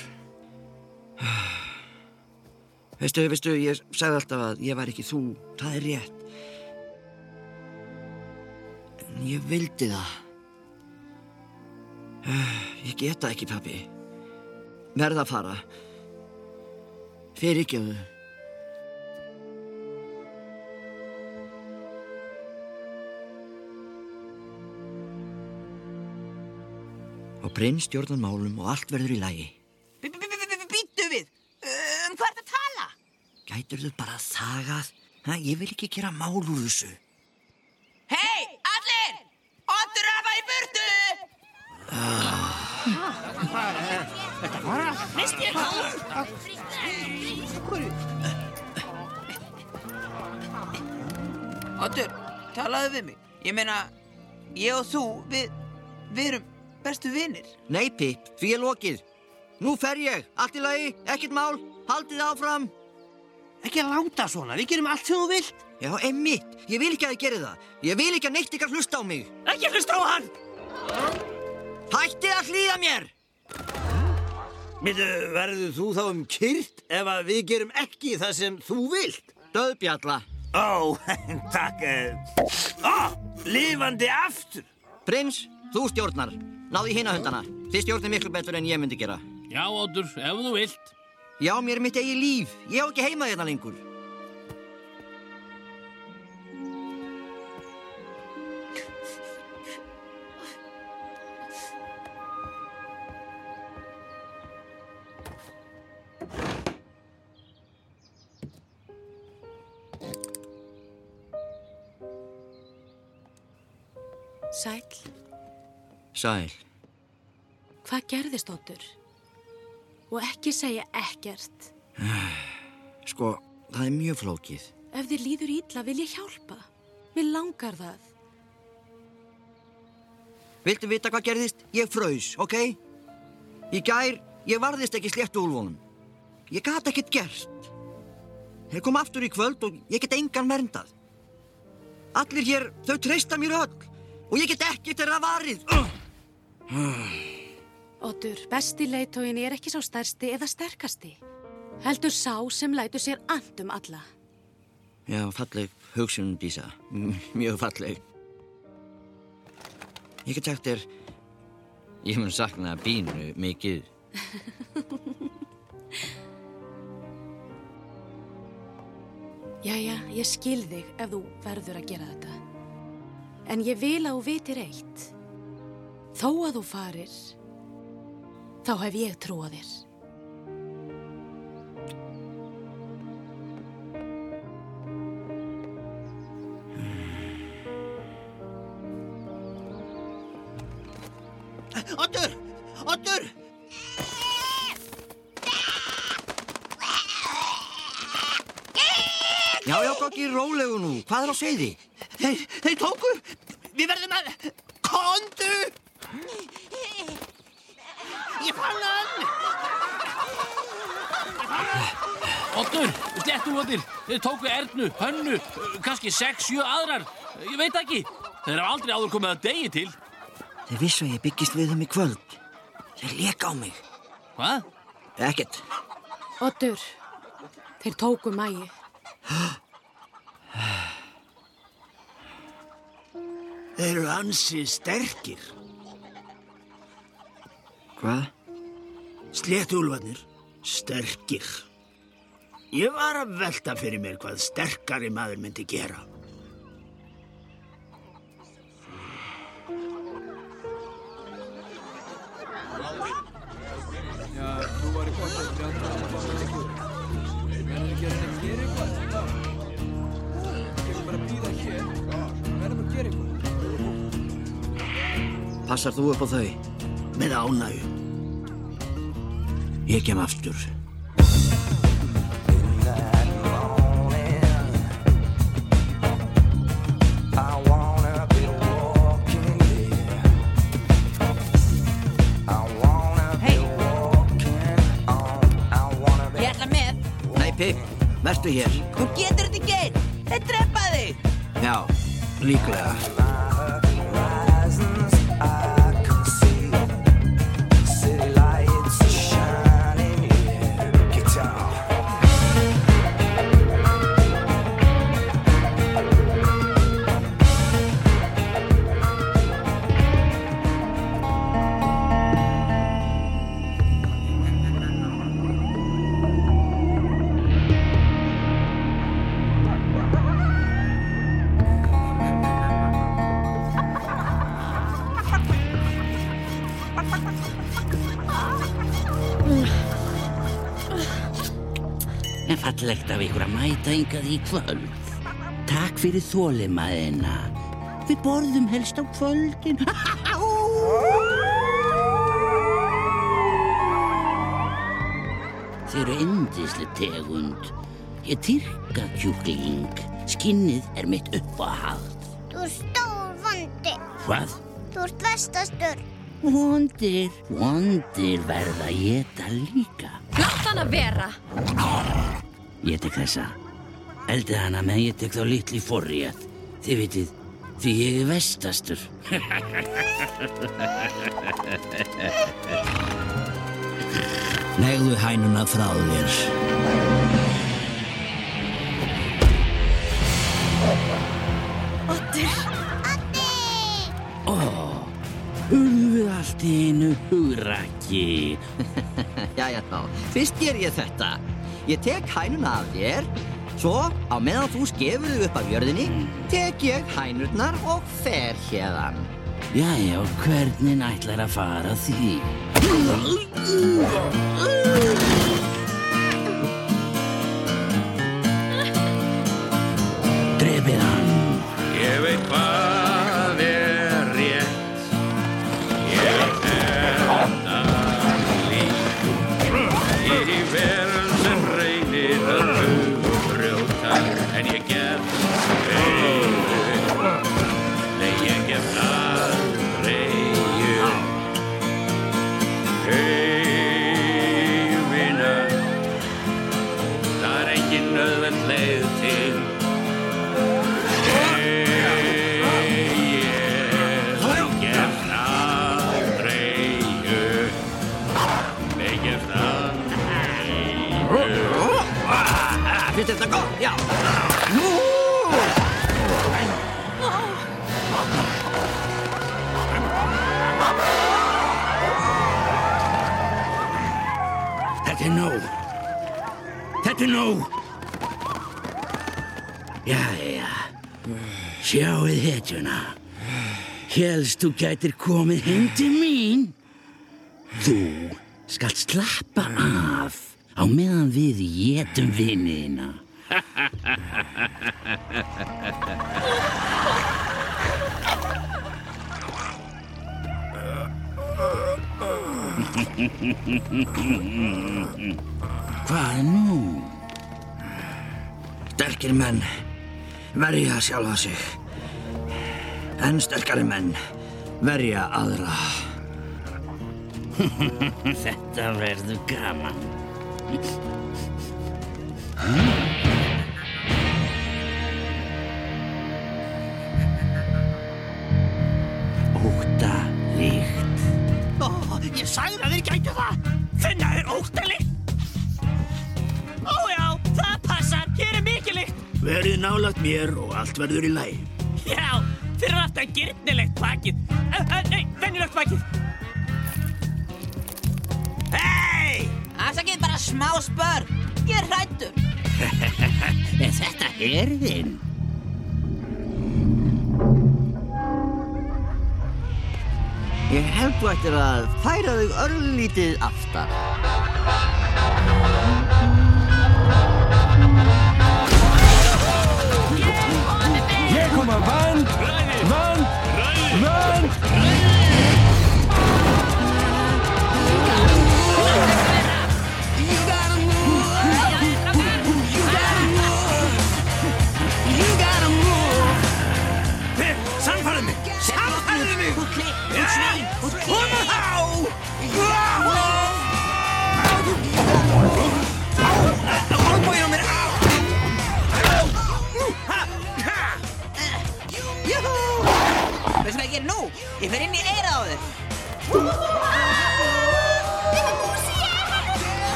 Veistu, veistu, ég sagði alltaf að ég var ekki þú. Það er rétt. En ég vildi það. Ég geta ekki, pappi. Verða að fara. Fyrirgjöðu. Og prins stjórnar málum og allt verður í lagi. Býttu við! Um hvað er það að tala? Gætur þau bara þagað? Ha, ég vil ekki gera mál úr þessu. Hei, allir! Að fara í burtu! Þetta fara? Misti ég það? Oddur, talaðu við mig. Ég meina, ég og þú, við, við erum bestu vinir. Nei, Pip, því er lokið. Nú fer ég. Allt í lagi, ekkert mál. Haldið áfram. Ekki að láta svona, við gerum allt sem þú vilt. Já, einmitt. Ég vil ekki að þið geri það. Ég vil ekki að neitt ykkar hlusta á mig. Ekki hlusta á hann! Hættið að hlýða mér! Myndu, verður þú þá um kyrt ef að við gerum ekki það sem þú vilt? Döðbjalla. Ó, takk. Ó, lifandi aftur. Prins, þú stjórnar. Náðu í hina hundana. Þið stjórnir miklu betur en ég myndi gera. Já, Oddur, ef þú vilt. Já, mér er mitt eigi líf. Ég á ekki heima hérna lengur. Sæl. hvað gerðist, Óttur? Og ekki segja ekkert. Sko, það er mjög flókið. Ef þér líður ítla vil ég hjálpa. Mér langar það. Viltu vita hvað gerðist? Ég fraus, ok? Í gær, ég varðist ekki sléttu úlfunum. Ég gat ekkert gert. Þeir kom aftur í kvöld og ég get engan verndað. Allir hér, þau treysta mér öll. Og ég get ekkert þeirra varið. Óttur, besti leitóin er ekki sá stærsti eða sterkasti. Heldur sá sem lætur sér andum alla. Já, falleg hugsun, Dísa. Mjög falleg. Ég get sagt þér, ég mun sakna bínu mikið. Jæja, ég skil þig ef þú verður að gera þetta. En ég vil þú vitir eitt. Þó að þú farir, þá hef ég trú á þér. Oddur! Oddur! Já, já, gokki, rólegu nú. Hvað er á seiði? Þeir, þeir tóku! Við verðum að... Kondu! Ég fann hann! Oddur, slettu Oddur, þeir tóku Ernu, Hönnu, kannski sex, sjö aðrar. Ég veit ekki. Þeir hafa aldrei áður komið að degi til. Þeir vissu að ég byggist við þeim í kvöld. Þeir leka á mig. Hvað? Ekkert. Óttur, þeir tóku mægi. Þeir eru ansi sterkir. Hvað? Sléttúlfarnir, sterkir. Ég var að velta fyrir mér hvað sterkari maður myndi gera. Passar þú upp á þau? Með ánægu. Ég kem aftur. Vertu hér. Þú getur þetta ekki einn. Þetta er drepaði. Já, líklega. Ykkur að mæta yngað í kvöld. Takk fyrir þólimaðina. Við borðum helst á kvöldin. Þið eru endislega tegund. Ég tyrka kjúkling. Skinnið er mitt uppáhald. Þú er stór vondi. Hvað? Þú ert vestastur. Vondir, vondir verða að geta líka. Látt hann að vera. Ég tek þessa. Eldið hana með ég tek þá litli forrétt. Þið vitið, því ég er vestastur. Legðu hænuna frá þér. Allt í einu hugrakki. Jæja þá, fyrst ger ég þetta. Ég tek hænuna af þér, svo á meðan þú skefur þig upp af jörðinni, tek ég hænurnar og fer hérðan. Jæja, og hvernig ætlar að fara því? Drefið hann. Þetta er nóg. Jæja, sjáuð hetjuna. Helst þú gætir komið heim til mín. Þú skalt slappa af á meðan við getum vinnina. Hvað nú? Sterkir menn verja sjálfa sig. En sterkari menn verja aðra. Þetta verður gaman. Óta líkt. Ó, ég sagði að þeir gætu það. Finna þeir óttalikt. Ó Verið nálagt mér og allt verður í læg. Já, fyrir aftan gyrnilegt pakið. Uh, uh, nei, venjulegt pakið. Hei! Afsakið bara smá spör. Ég er hrættur. Er þetta herðin? Ég held þú ættir að færa þig örlítið aftar. Ég kom að vand, vand, vand.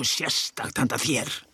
Hér er nokkuð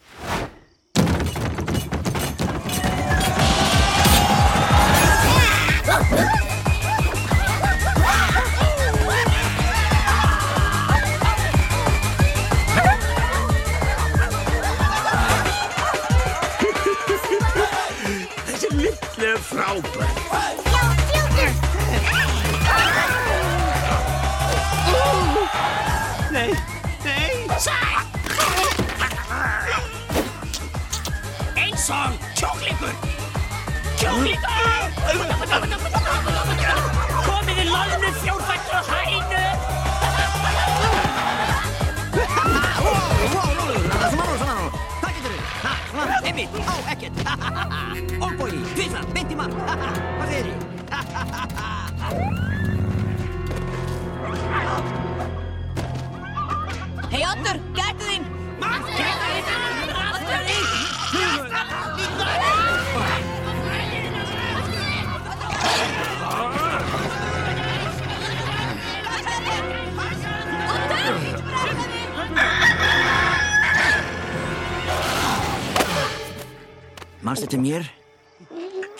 Manst þetta mér?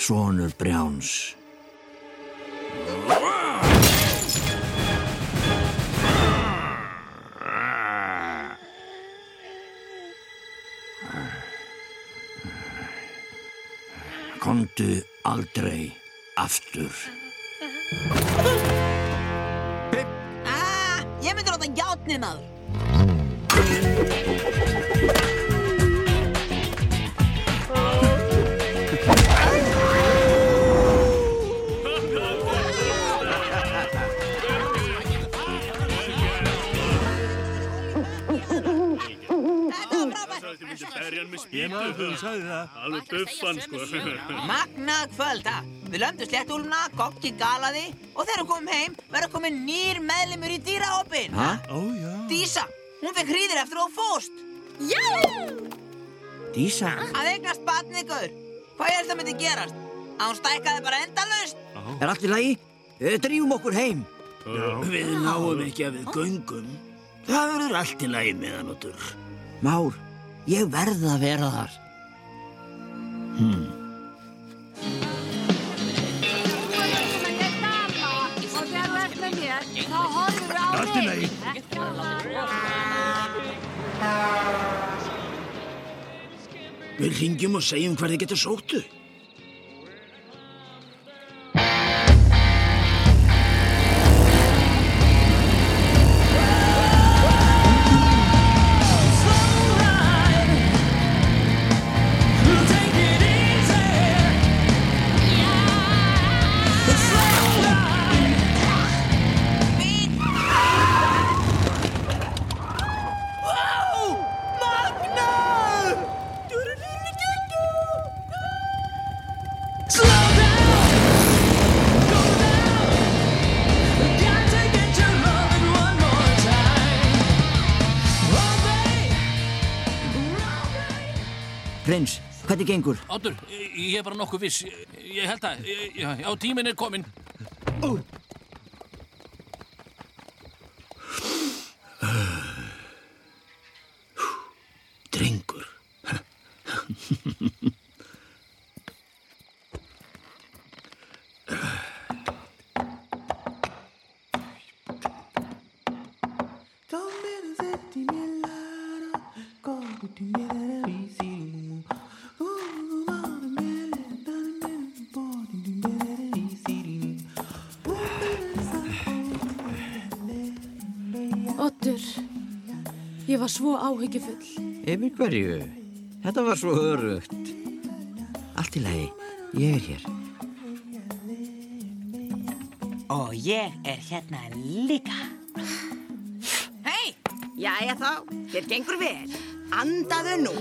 Sonur Brjáns. Komdu aldrei aftur. Ah, ég myndi láta játnið maður. Berjan með spýtu. Ég sagði það. Alveg buffan, sko. Magnað kvöld, ha? Við löndum sléttúluna, kokki galaði og þegar við komum heim verður komin nýr meðlimur í dýrahópin. Ha? Ó, já. Dísa, hún fekk hríðir eftir þú fóst. Já! Dísa? Að eignast batnið, gaur. Hvað er þetta myndi gerast? Að hún stækkaði bara endalaust? Er allt í lagi? Eh, Drífum okkur heim. Við náum ekki að við göngum. Það verður allt í lagi meðanóttur. Már, ég verð að vera þar. Hmm. Allt í lagi. Við ringjum og segjum hver þið getur sóttu. hvernig gengur? Otur, ég er bara nokkuð viss. Ég held að, já, tímin er komin. Ó! Drengur. Come and sit in my lap, go to my var svo áhyggjufull. Yfir hverju? Þetta var svo örugt. Allt í lagi, ég er hér. Og ég er hérna líka. Hei, jæja þá, þér gengur vel. Andaðu nú.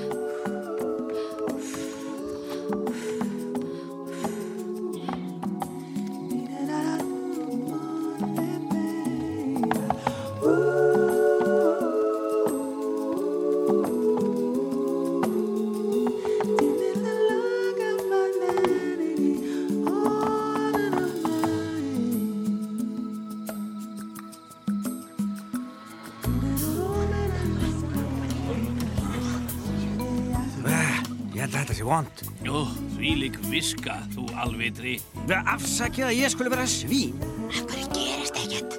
Sé vond. Jú, því lík viska, þú alvitri. Afsakið að ég skulle vera svín. Hverju gerist ekkert?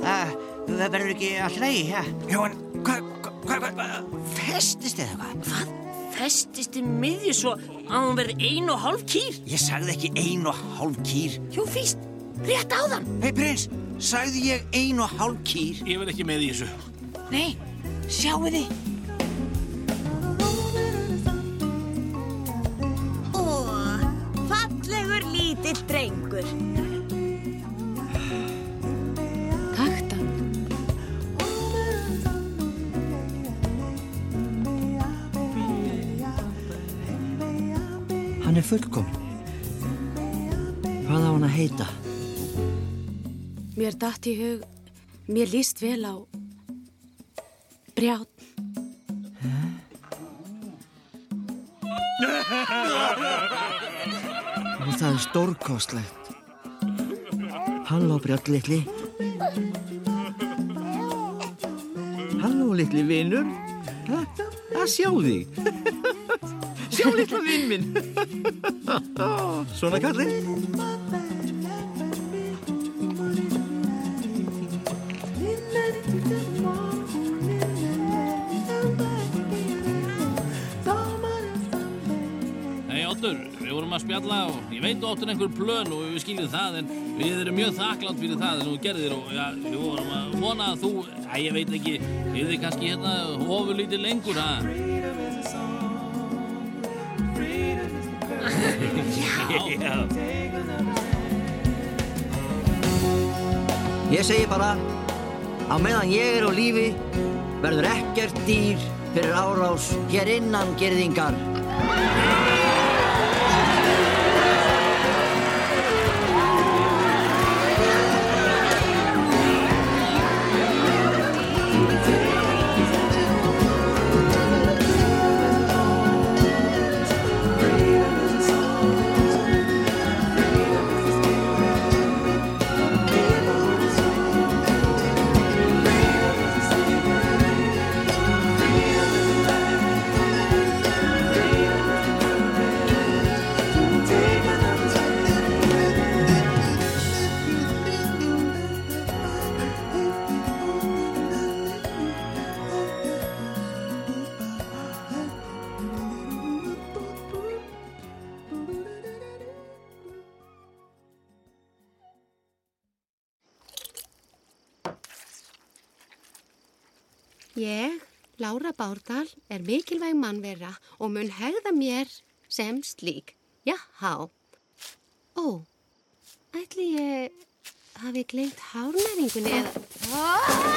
Það, það verður ekki all leið, já. Jú, en hvað, hvað, hvað, festist eða hvað? Hvað? Festist í miðju svo að hún verði ein og hálf kýr? Ég sagði ekki ein og hálf kýr. Jú, fyrst, rétt áðan. Hei, prins, sagði ég ein og hálf kýr? Ég verð ekki með í þessu. Nei, sjáu þið. Datt í hug, mér líst vel á brját. Og það er stórkostlegt. Halló, Brjátt litli. Halló, litli vinur. Ha? Að sjá þig. sjá litla vinn minn. Svona kallinn. Að spjalla og ég veit áttur einhver plön og við skiljum það en við erum mjög þakklátt fyrir það en þú gerðir og ja, við vorum að vona að þú, æ, ég veit ekki, er þið kannski hérna hofur lítið lengur? Já. Ég segi bara, á meðan ég er á lífi, verður ekkert dýr fyrir árás hér innan gerðingar. Lára Bárdal, er mikilvæg mannvera og mun hegða mér sem slík. Jáhá. Ó, ætli ég hafi gleymt hárnæringunni eða...